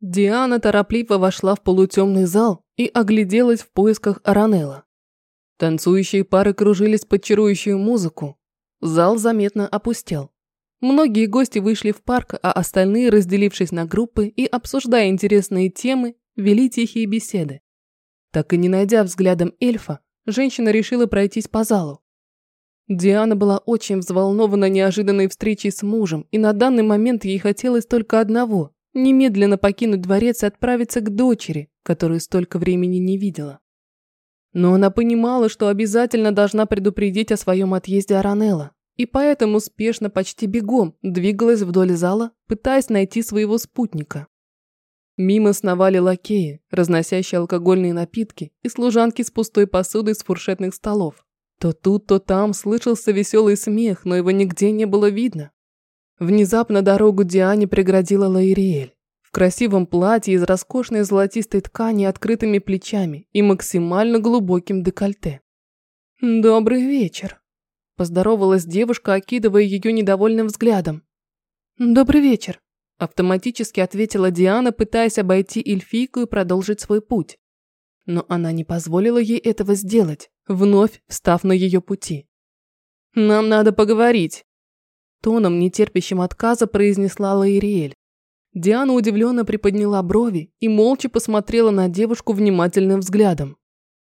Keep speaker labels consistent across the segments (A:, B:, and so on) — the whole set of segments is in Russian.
A: Диана торопливо вошла в полутемный зал и огляделась в поисках Аранелла. Танцующие пары кружились под чарующую музыку. Зал заметно опустел. Многие гости вышли в парк, а остальные, разделившись на группы и обсуждая интересные темы, вели тихие беседы. Так и не найдя взглядом эльфа, женщина решила пройтись по залу. Диана была очень взволнована неожиданной встречей с мужем, и на данный момент ей хотелось только одного – немедленно покинуть дворец и отправиться к дочери, которую столько времени не видела. Но она понимала, что обязательно должна предупредить о своем отъезде Аранелла, и поэтому спешно, почти бегом, двигалась вдоль зала, пытаясь найти своего спутника. Мимо сновали лакеи, разносящие алкогольные напитки, и служанки с пустой посудой с фуршетных столов. То тут, то там слышался веселый смех, но его нигде не было видно. Внезапно дорогу Диане преградила Лаириэль в красивом платье из роскошной золотистой ткани открытыми плечами и максимально глубоким декольте. «Добрый вечер», – поздоровалась девушка, окидывая ее недовольным взглядом. «Добрый вечер», – автоматически ответила Диана, пытаясь обойти эльфийку и продолжить свой путь. Но она не позволила ей этого сделать, вновь встав на ее пути. «Нам надо поговорить», – тоном, нетерпящим отказа, произнесла Лаириэль. Диана удивленно приподняла брови и молча посмотрела на девушку внимательным взглядом.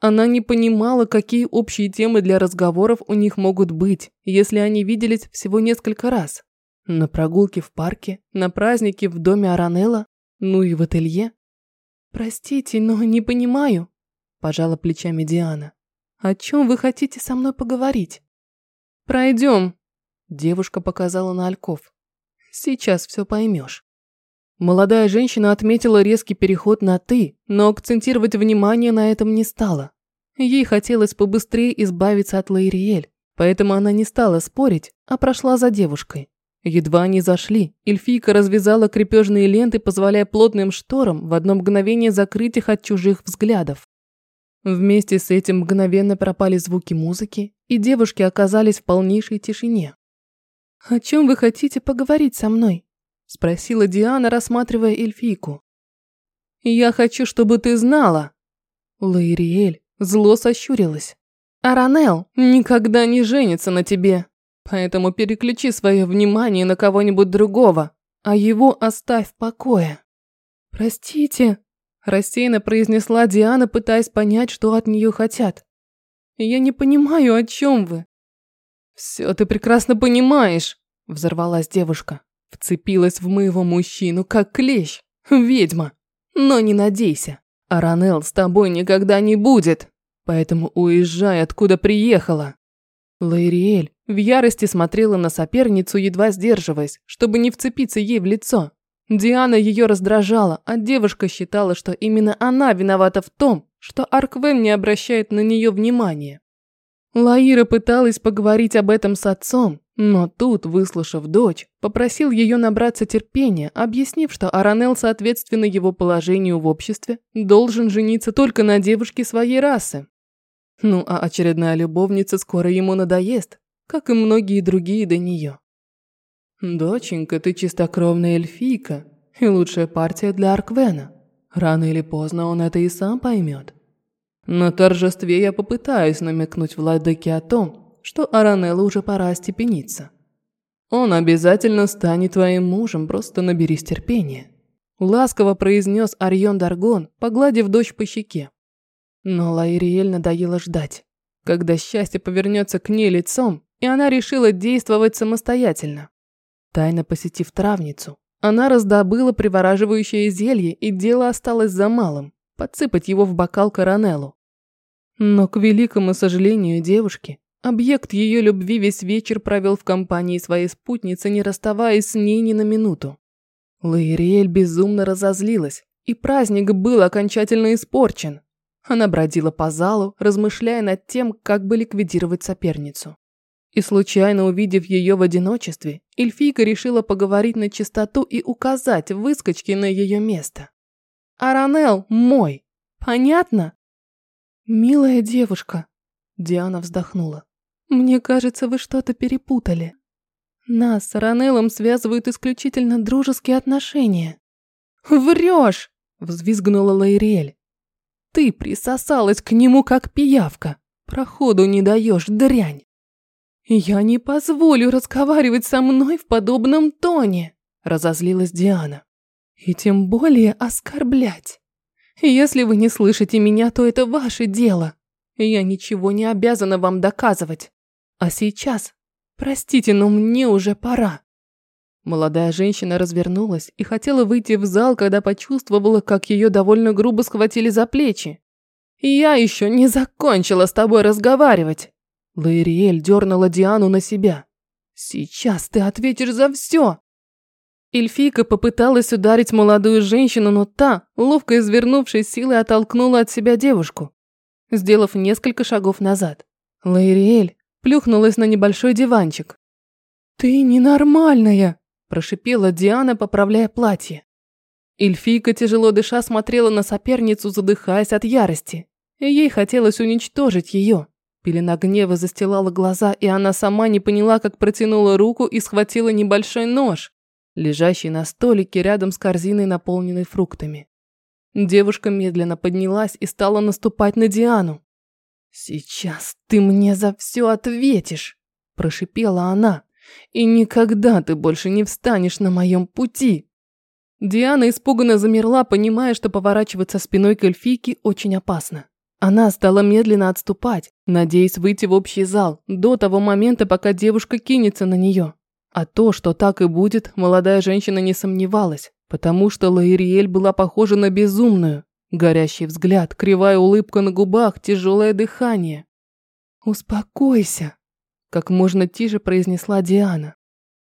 A: Она не понимала, какие общие темы для разговоров у них могут быть, если они виделись всего несколько раз. На прогулке в парке, на празднике в доме Аранелла, ну и в ателье. «Простите, но не понимаю», – пожала плечами Диана. «О чем вы хотите со мной поговорить?» «Пройдем», – девушка показала на Альков. «Сейчас все поймешь». Молодая женщина отметила резкий переход на «ты», но акцентировать внимание на этом не стала. Ей хотелось побыстрее избавиться от Лаириэль, поэтому она не стала спорить, а прошла за девушкой. Едва они зашли, эльфийка развязала крепежные ленты, позволяя плотным шторам в одно мгновение закрыть их от чужих взглядов. Вместе с этим мгновенно пропали звуки музыки, и девушки оказались в полнейшей тишине. «О чем вы хотите поговорить со мной?» Спросила Диана, рассматривая эльфийку. «Я хочу, чтобы ты знала». Лаириэль зло сощурилась. «Аранел никогда не женится на тебе, поэтому переключи свое внимание на кого-нибудь другого, а его оставь в покое». «Простите», – рассеянно произнесла Диана, пытаясь понять, что от нее хотят. «Я не понимаю, о чем вы». «Все ты прекрасно понимаешь», – взорвалась девушка. Вцепилась в моего мужчину, как клещ. Ведьма. Но не надейся. Аранел с тобой никогда не будет. Поэтому уезжай, откуда приехала. Лаириэль в ярости смотрела на соперницу, едва сдерживаясь, чтобы не вцепиться ей в лицо. Диана ее раздражала, а девушка считала, что именно она виновата в том, что Арквен не обращает на нее внимания. Лаира пыталась поговорить об этом с отцом, но тут, выслушав дочь, попросил ее набраться терпения, объяснив, что Аранел, соответственно его положению в обществе, должен жениться только на девушке своей расы. Ну а очередная любовница скоро ему надоест, как и многие другие до нее. «Доченька, ты чистокровная эльфийка и лучшая партия для Арквена. Рано или поздно он это и сам поймет. На торжестве я попытаюсь намекнуть владыке о том, что Аранеллу уже пора остепениться. Он обязательно станет твоим мужем, просто наберись терпения. Ласково произнес Арион Даргон, погладив дочь по щеке. Но Лаириэль надоело ждать, когда счастье повернется к ней лицом, и она решила действовать самостоятельно. Тайно посетив травницу, она раздобыла привораживающее зелье, и дело осталось за малым – подсыпать его в бокал Коронеллу. Но, к великому сожалению девушки, Объект ее любви весь вечер провел в компании своей спутницы, не расставаясь с ней ни на минуту. Лаириэль безумно разозлилась, и праздник был окончательно испорчен. Она бродила по залу, размышляя над тем, как бы ликвидировать соперницу. И случайно увидев ее в одиночестве, эльфийка решила поговорить на чистоту и указать выскочки на ее место. «Аранел мой! Понятно?» «Милая девушка», – Диана вздохнула. Мне кажется, вы что-то перепутали. Нас с Ранеллом связывают исключительно дружеские отношения. Врешь!» – взвизгнула Лайриэль. «Ты присосалась к нему, как пиявка. Проходу не даешь, дрянь!» «Я не позволю разговаривать со мной в подобном тоне!» – разозлилась Диана. «И тем более оскорблять. Если вы не слышите меня, то это ваше дело. Я ничего не обязана вам доказывать. А сейчас, простите, но мне уже пора. Молодая женщина развернулась и хотела выйти в зал, когда почувствовала, как ее довольно грубо схватили за плечи. «Я еще не закончила с тобой разговаривать!» Лаириэль дернула Диану на себя. «Сейчас ты ответишь за все!» Эльфийка попыталась ударить молодую женщину, но та, ловко извернувшись силой, оттолкнула от себя девушку, сделав несколько шагов назад. Лаириэль плюхнулась на небольшой диванчик. «Ты ненормальная!» – прошипела Диана, поправляя платье. Эльфийка, тяжело дыша, смотрела на соперницу, задыхаясь от ярости. Ей хотелось уничтожить ее. Пелена гнева застилала глаза, и она сама не поняла, как протянула руку и схватила небольшой нож, лежащий на столике рядом с корзиной, наполненной фруктами. Девушка медленно поднялась и стала наступать на Диану. «Сейчас ты мне за все ответишь!» – прошипела она. «И никогда ты больше не встанешь на моем пути!» Диана испуганно замерла, понимая, что поворачиваться спиной к эльфийке очень опасно. Она стала медленно отступать, надеясь выйти в общий зал до того момента, пока девушка кинется на нее. А то, что так и будет, молодая женщина не сомневалась, потому что Лаириэль была похожа на безумную. Горящий взгляд, кривая улыбка на губах, тяжелое дыхание. «Успокойся», – как можно тише произнесла Диана.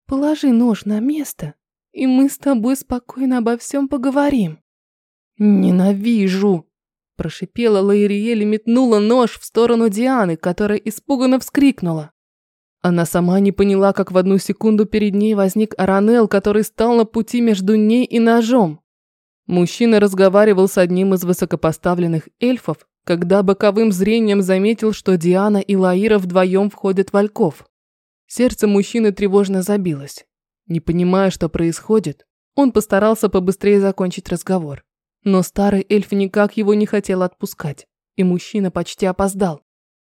A: «Положи нож на место, и мы с тобой спокойно обо всем поговорим». «Ненавижу!» – прошипела Лаириэль и метнула нож в сторону Дианы, которая испуганно вскрикнула. Она сама не поняла, как в одну секунду перед ней возник Аранел, который стал на пути между ней и ножом. Мужчина разговаривал с одним из высокопоставленных эльфов, когда боковым зрением заметил, что Диана и Лаира вдвоем входят в Ольков. Сердце мужчины тревожно забилось. Не понимая, что происходит, он постарался побыстрее закончить разговор. Но старый эльф никак его не хотел отпускать, и мужчина почти опоздал.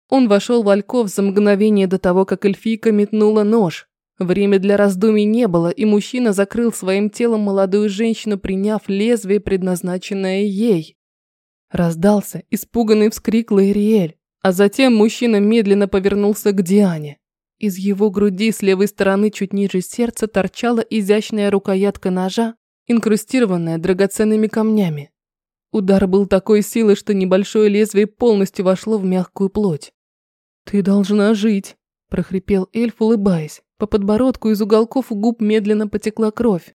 A: Он вошел в Альков за мгновение до того, как эльфийка метнула нож, Время для раздумий не было, и мужчина закрыл своим телом молодую женщину, приняв лезвие, предназначенное ей. Раздался испуганный вскрик Лаириэль, а затем мужчина медленно повернулся к Диане. Из его груди с левой стороны чуть ниже сердца торчала изящная рукоятка ножа, инкрустированная драгоценными камнями. Удар был такой силы, что небольшое лезвие полностью вошло в мягкую плоть. «Ты должна жить», – прохрипел эльф, улыбаясь. По подбородку из уголков губ медленно потекла кровь.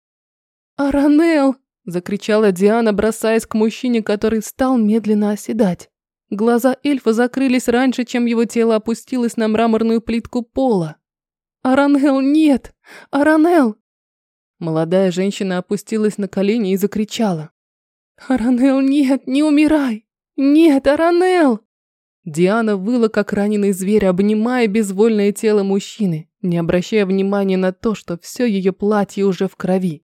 A: «Аранел!» – закричала Диана, бросаясь к мужчине, который стал медленно оседать. Глаза эльфа закрылись раньше, чем его тело опустилось на мраморную плитку пола. «Аранел, нет! Аранел!» Молодая женщина опустилась на колени и закричала. «Аранел, нет, не умирай! Нет, Аранел!» Диана выла, как раненый зверь, обнимая безвольное тело мужчины не обращая внимания на то, что все ее платье уже в крови.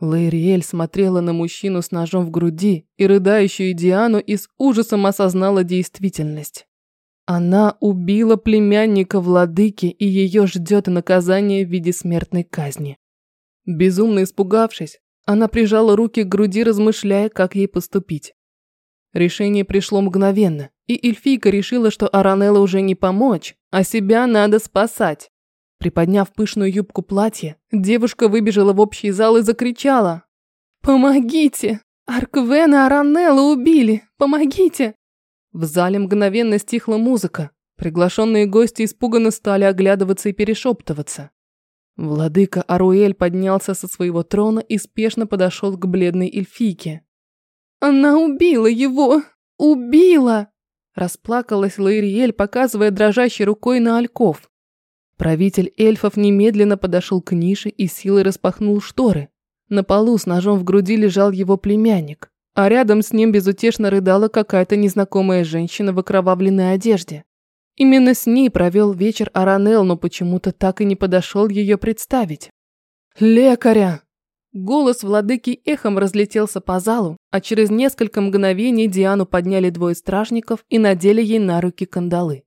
A: Лейриэль смотрела на мужчину с ножом в груди и рыдающую Диану и с ужасом осознала действительность. Она убила племянника владыки, и ее ждет наказание в виде смертной казни. Безумно испугавшись, она прижала руки к груди, размышляя, как ей поступить. Решение пришло мгновенно, и эльфийка решила, что Аранелла уже не помочь, а себя надо спасать. Приподняв пышную юбку платья, девушка выбежала в общий зал и закричала. «Помогите! Арквена Аранелла убили! Помогите!» В зале мгновенно стихла музыка. Приглашенные гости испуганно стали оглядываться и перешептываться. Владыка Аруэль поднялся со своего трона и спешно подошел к бледной эльфийке. «Она убила его! Убила!» Расплакалась Лаириэль, показывая дрожащей рукой на ольков. Правитель эльфов немедленно подошел к нише и силой распахнул шторы. На полу с ножом в груди лежал его племянник, а рядом с ним безутешно рыдала какая-то незнакомая женщина в окровавленной одежде. Именно с ней провел вечер Аранел, но почему-то так и не подошел ее представить. «Лекаря!» Голос владыки эхом разлетелся по залу, а через несколько мгновений Диану подняли двое стражников и надели ей на руки кандалы.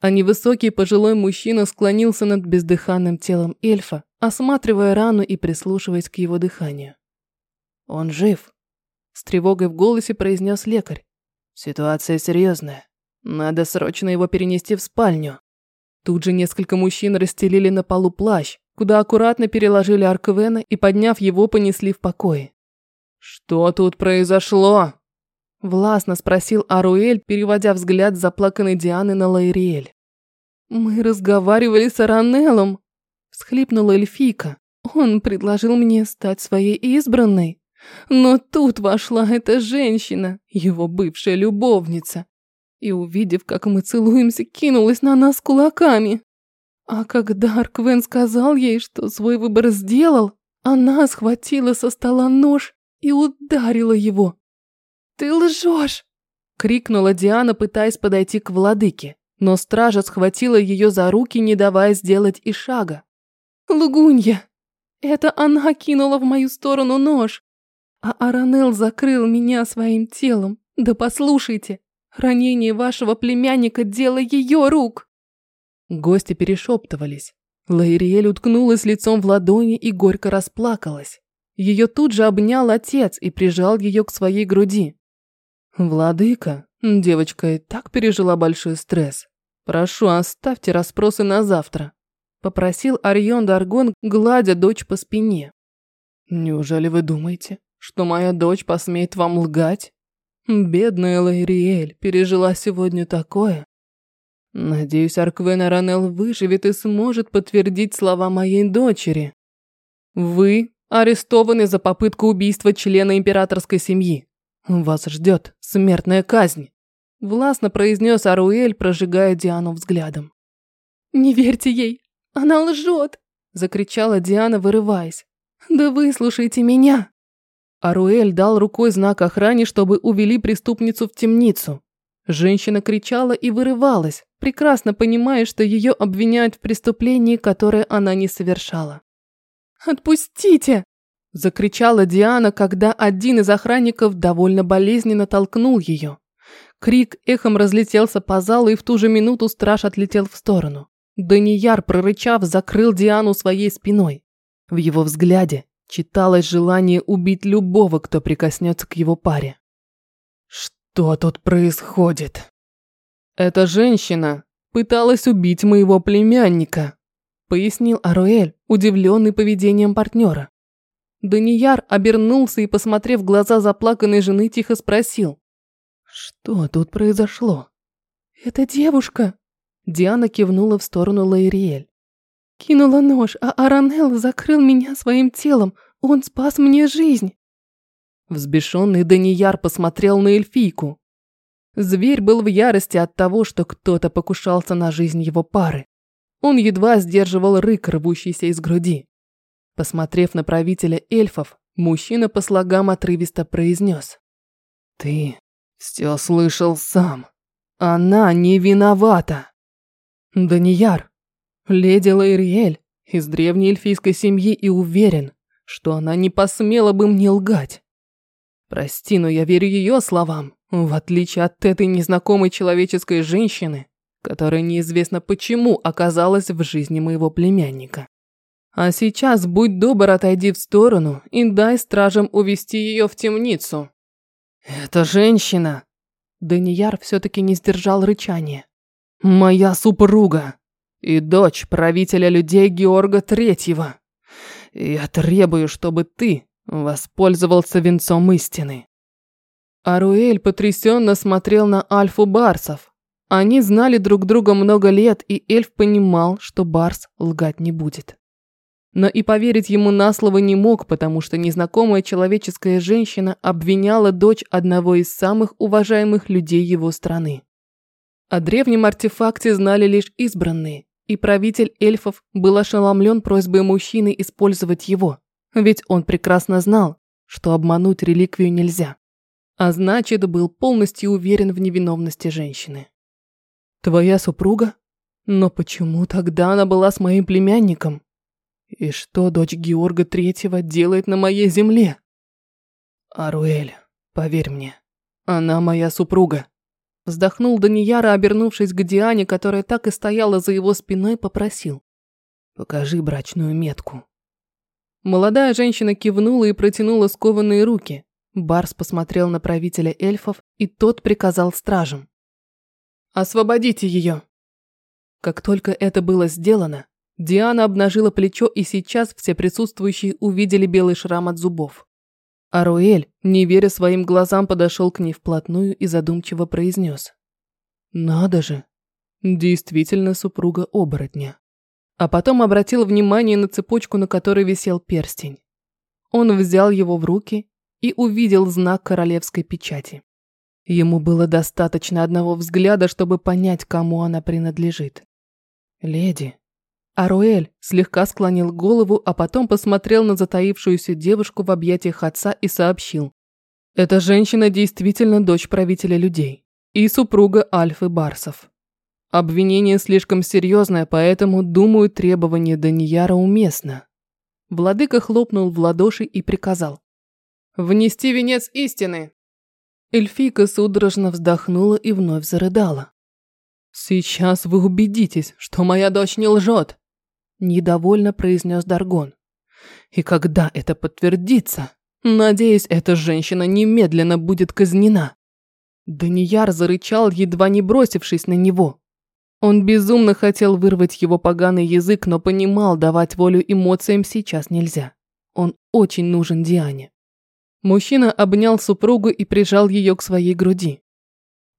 A: А невысокий пожилой мужчина склонился над бездыханным телом эльфа, осматривая рану и прислушиваясь к его дыханию. «Он жив», – с тревогой в голосе произнес лекарь. «Ситуация серьезная. Надо срочно его перенести в спальню». Тут же несколько мужчин расстелили на полу плащ, куда аккуратно переложили Арквена и, подняв его, понесли в покое. «Что тут произошло?» Властно спросил Аруэль, переводя взгляд заплаканной Дианы на Лайриэль. «Мы разговаривали с Аранеллом», – всхлипнула эльфийка. «Он предложил мне стать своей избранной. Но тут вошла эта женщина, его бывшая любовница, и, увидев, как мы целуемся, кинулась на нас кулаками. А когда Арквен сказал ей, что свой выбор сделал, она схватила со стола нож и ударила его. «Ты лжешь!» – крикнула Диана, пытаясь подойти к владыке, но стража схватила ее за руки, не давая сделать и шага. «Лугунья! Это она кинула в мою сторону нож, а Аранел закрыл меня своим телом. Да послушайте, ранение вашего племянника – дело ее рук!» Гости перешептывались. Лаириэль уткнулась лицом в ладони и горько расплакалась. Ее тут же обнял отец и прижал ее к своей груди. «Владыка, девочка и так пережила большой стресс. Прошу, оставьте расспросы на завтра», – попросил Арион Даргон, гладя дочь по спине. «Неужели вы думаете, что моя дочь посмеет вам лгать? Бедная Лаириэль пережила сегодня такое, Надеюсь, Арквен Аранел выживет и сможет подтвердить слова моей дочери. Вы арестованы за попытку убийства члена императорской семьи. Вас ждет смертная казнь. Властно произнес Аруэль, прожигая Диану взглядом. «Не верьте ей! Она лжет!» Закричала Диана, вырываясь. «Да выслушайте меня!» Аруэль дал рукой знак охране, чтобы увели преступницу в темницу. Женщина кричала и вырывалась, прекрасно понимая, что ее обвиняют в преступлении, которое она не совершала. «Отпустите!» – закричала Диана, когда один из охранников довольно болезненно толкнул ее. Крик эхом разлетелся по залу, и в ту же минуту страж отлетел в сторону. Данияр, прорычав, закрыл Диану своей спиной. В его взгляде читалось желание убить любого, кто прикоснется к его паре. Что тут происходит? Эта женщина пыталась убить моего племянника, пояснил Аруэль, удивленный поведением партнера. Данияр обернулся и, посмотрев в глаза заплаканной жены, тихо спросил. «Что тут произошло?» «Это девушка!» Диана кивнула в сторону Лаириэль. «Кинула нож, а Аранел закрыл меня своим телом. Он спас мне жизнь!» Взбешенный Данияр посмотрел на эльфийку. Зверь был в ярости от того, что кто-то покушался на жизнь его пары. Он едва сдерживал рык, рвущийся из груди. Посмотрев на правителя эльфов, мужчина по слогам отрывисто произнес. «Ты все слышал сам. Она не виновата». Данияр, леди Лаириэль из древней эльфийской семьи и уверен, что она не посмела бы мне лгать. Прости, но я верю ее словам, в отличие от этой незнакомой человеческой женщины, которая неизвестно почему оказалась в жизни моего племянника. А сейчас будь добр, отойди в сторону и дай стражам увести ее в темницу. Это женщина. Данияр все-таки не сдержал рычания. Моя супруга и дочь правителя людей Георга Третьего. Я требую, чтобы ты Воспользовался венцом истины. Аруэль потрясенно смотрел на Альфу Барсов. Они знали друг друга много лет, и эльф понимал, что Барс лгать не будет. Но и поверить ему на слово не мог, потому что незнакомая человеческая женщина обвиняла дочь одного из самых уважаемых людей его страны. О древнем артефакте знали лишь избранные, и правитель эльфов был ошеломлен просьбой мужчины использовать его. Ведь он прекрасно знал, что обмануть реликвию нельзя. А значит, был полностью уверен в невиновности женщины. «Твоя супруга? Но почему тогда она была с моим племянником? И что дочь Георга Третьего делает на моей земле? Аруэль, поверь мне, она моя супруга. Вздохнул Данияра, обернувшись к Диане, которая так и стояла за его спиной, попросил. Покажи брачную метку. Молодая женщина кивнула и протянула скованные руки. Барс посмотрел на правителя эльфов, и тот приказал стражам. «Освободите ее!» Как только это было сделано, Диана обнажила плечо, и сейчас все присутствующие увидели белый шрам от зубов. Аруэль, не веря своим глазам, подошел к ней вплотную и задумчиво произнес. «Надо же! Действительно супруга оборотня». А потом обратил внимание на цепочку, на которой висел перстень. Он взял его в руки и увидел знак королевской печати. Ему было достаточно одного взгляда, чтобы понять, кому она принадлежит. «Леди», Аруэль слегка склонил голову, а потом посмотрел на затаившуюся девушку в объятиях отца и сообщил. Эта женщина действительно дочь правителя людей и супруга Альфы Барсов. Обвинение слишком серьезное, поэтому, думаю, требование Данияра уместно. Владыка хлопнул в ладоши и приказал. «Внести венец истины!» Эльфийка судорожно вздохнула и вновь зарыдала. «Сейчас вы убедитесь, что моя дочь не лжет!» Недовольно произнес Даргон. И когда это подтвердится, надеюсь, эта женщина немедленно будет казнена. Данияр зарычал, едва не бросившись на него. Он безумно хотел вырвать его поганый язык, но понимал, давать волю эмоциям сейчас нельзя. Он очень нужен Диане. Мужчина обнял супругу и прижал ее к своей груди.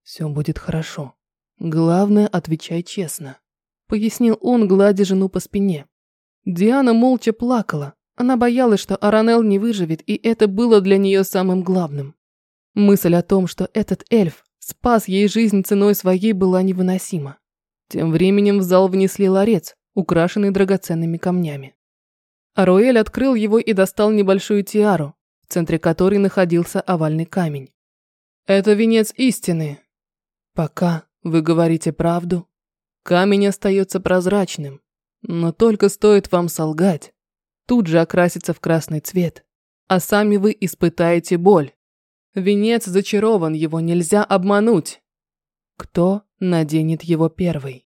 A: «Все будет хорошо. Главное, отвечай честно пояснил он, гладя жену по спине. Диана молча плакала. Она боялась, что Аранел не выживет, и это было для нее самым главным. Мысль о том, что этот эльф спас ей жизнь ценой своей, была невыносима. Тем временем в зал внесли ларец, украшенный драгоценными камнями. Аруэль открыл его и достал небольшую тиару, в центре которой находился овальный камень. «Это венец истины. Пока вы говорите правду, Камень остается прозрачным, но только стоит вам солгать, тут же окрасится в красный цвет, а сами вы испытаете боль. Венец зачарован, его нельзя обмануть. Кто наденет его первый?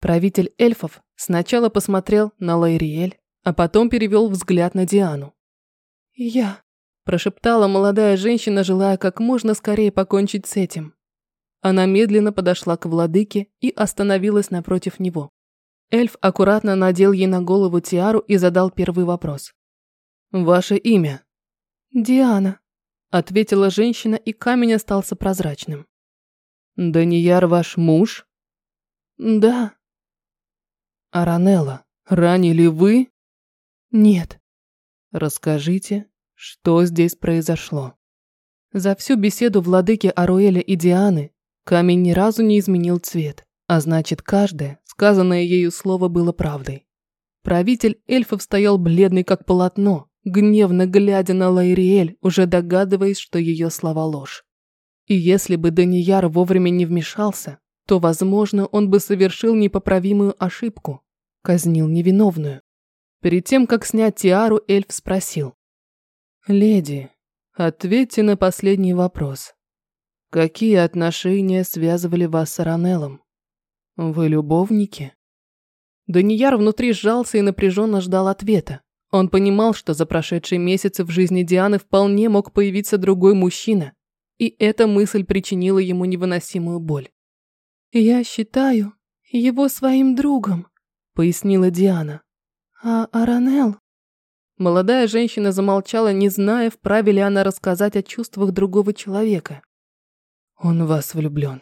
A: Правитель эльфов сначала посмотрел на Лайриэль, а потом перевел взгляд на Диану. «Я», – прошептала молодая женщина, желая как можно скорее покончить с этим. Она медленно подошла к владыке и остановилась напротив него. Эльф аккуратно надел ей на голову тиару и задал первый вопрос. «Ваше имя?» «Диана», – ответила женщина, и камень остался прозрачным. «Данияр ваш муж?» «Да». «Аранелла, ранили вы?» «Нет». «Расскажите, что здесь произошло?» За всю беседу владыки Аруэля и Дианы Камень ни разу не изменил цвет, а значит, каждое, сказанное ею слово было правдой. Правитель эльфов стоял бледный как полотно, гневно глядя на Лайриэль, уже догадываясь, что ее слова ложь. И если бы Данияр вовремя не вмешался, то, возможно, он бы совершил непоправимую ошибку, казнил невиновную. Перед тем, как снять тиару, эльф спросил. «Леди, ответьте на последний вопрос. Какие отношения связывали вас с Аранеллом? Вы любовники? Данияр внутри сжался и напряженно ждал ответа. Он понимал, что за прошедшие месяцы в жизни Дианы вполне мог появиться другой мужчина, и эта мысль причинила ему невыносимую боль. «Я считаю его своим другом», — пояснила Диана. «А Аранел?» Молодая женщина замолчала, не зная, вправе ли она рассказать о чувствах другого человека. Он в вас влюблен.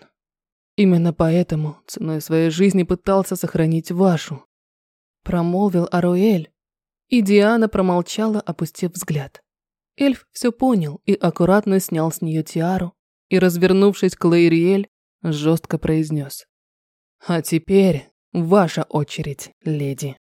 A: Именно поэтому ценой своей жизни пытался сохранить вашу. Промолвил Аруэль, и Диана промолчала, опустив взгляд. Эльф все понял и аккуратно снял с нее тиару и, развернувшись к Лаириэль, жестко произнес. «А теперь ваша очередь, леди».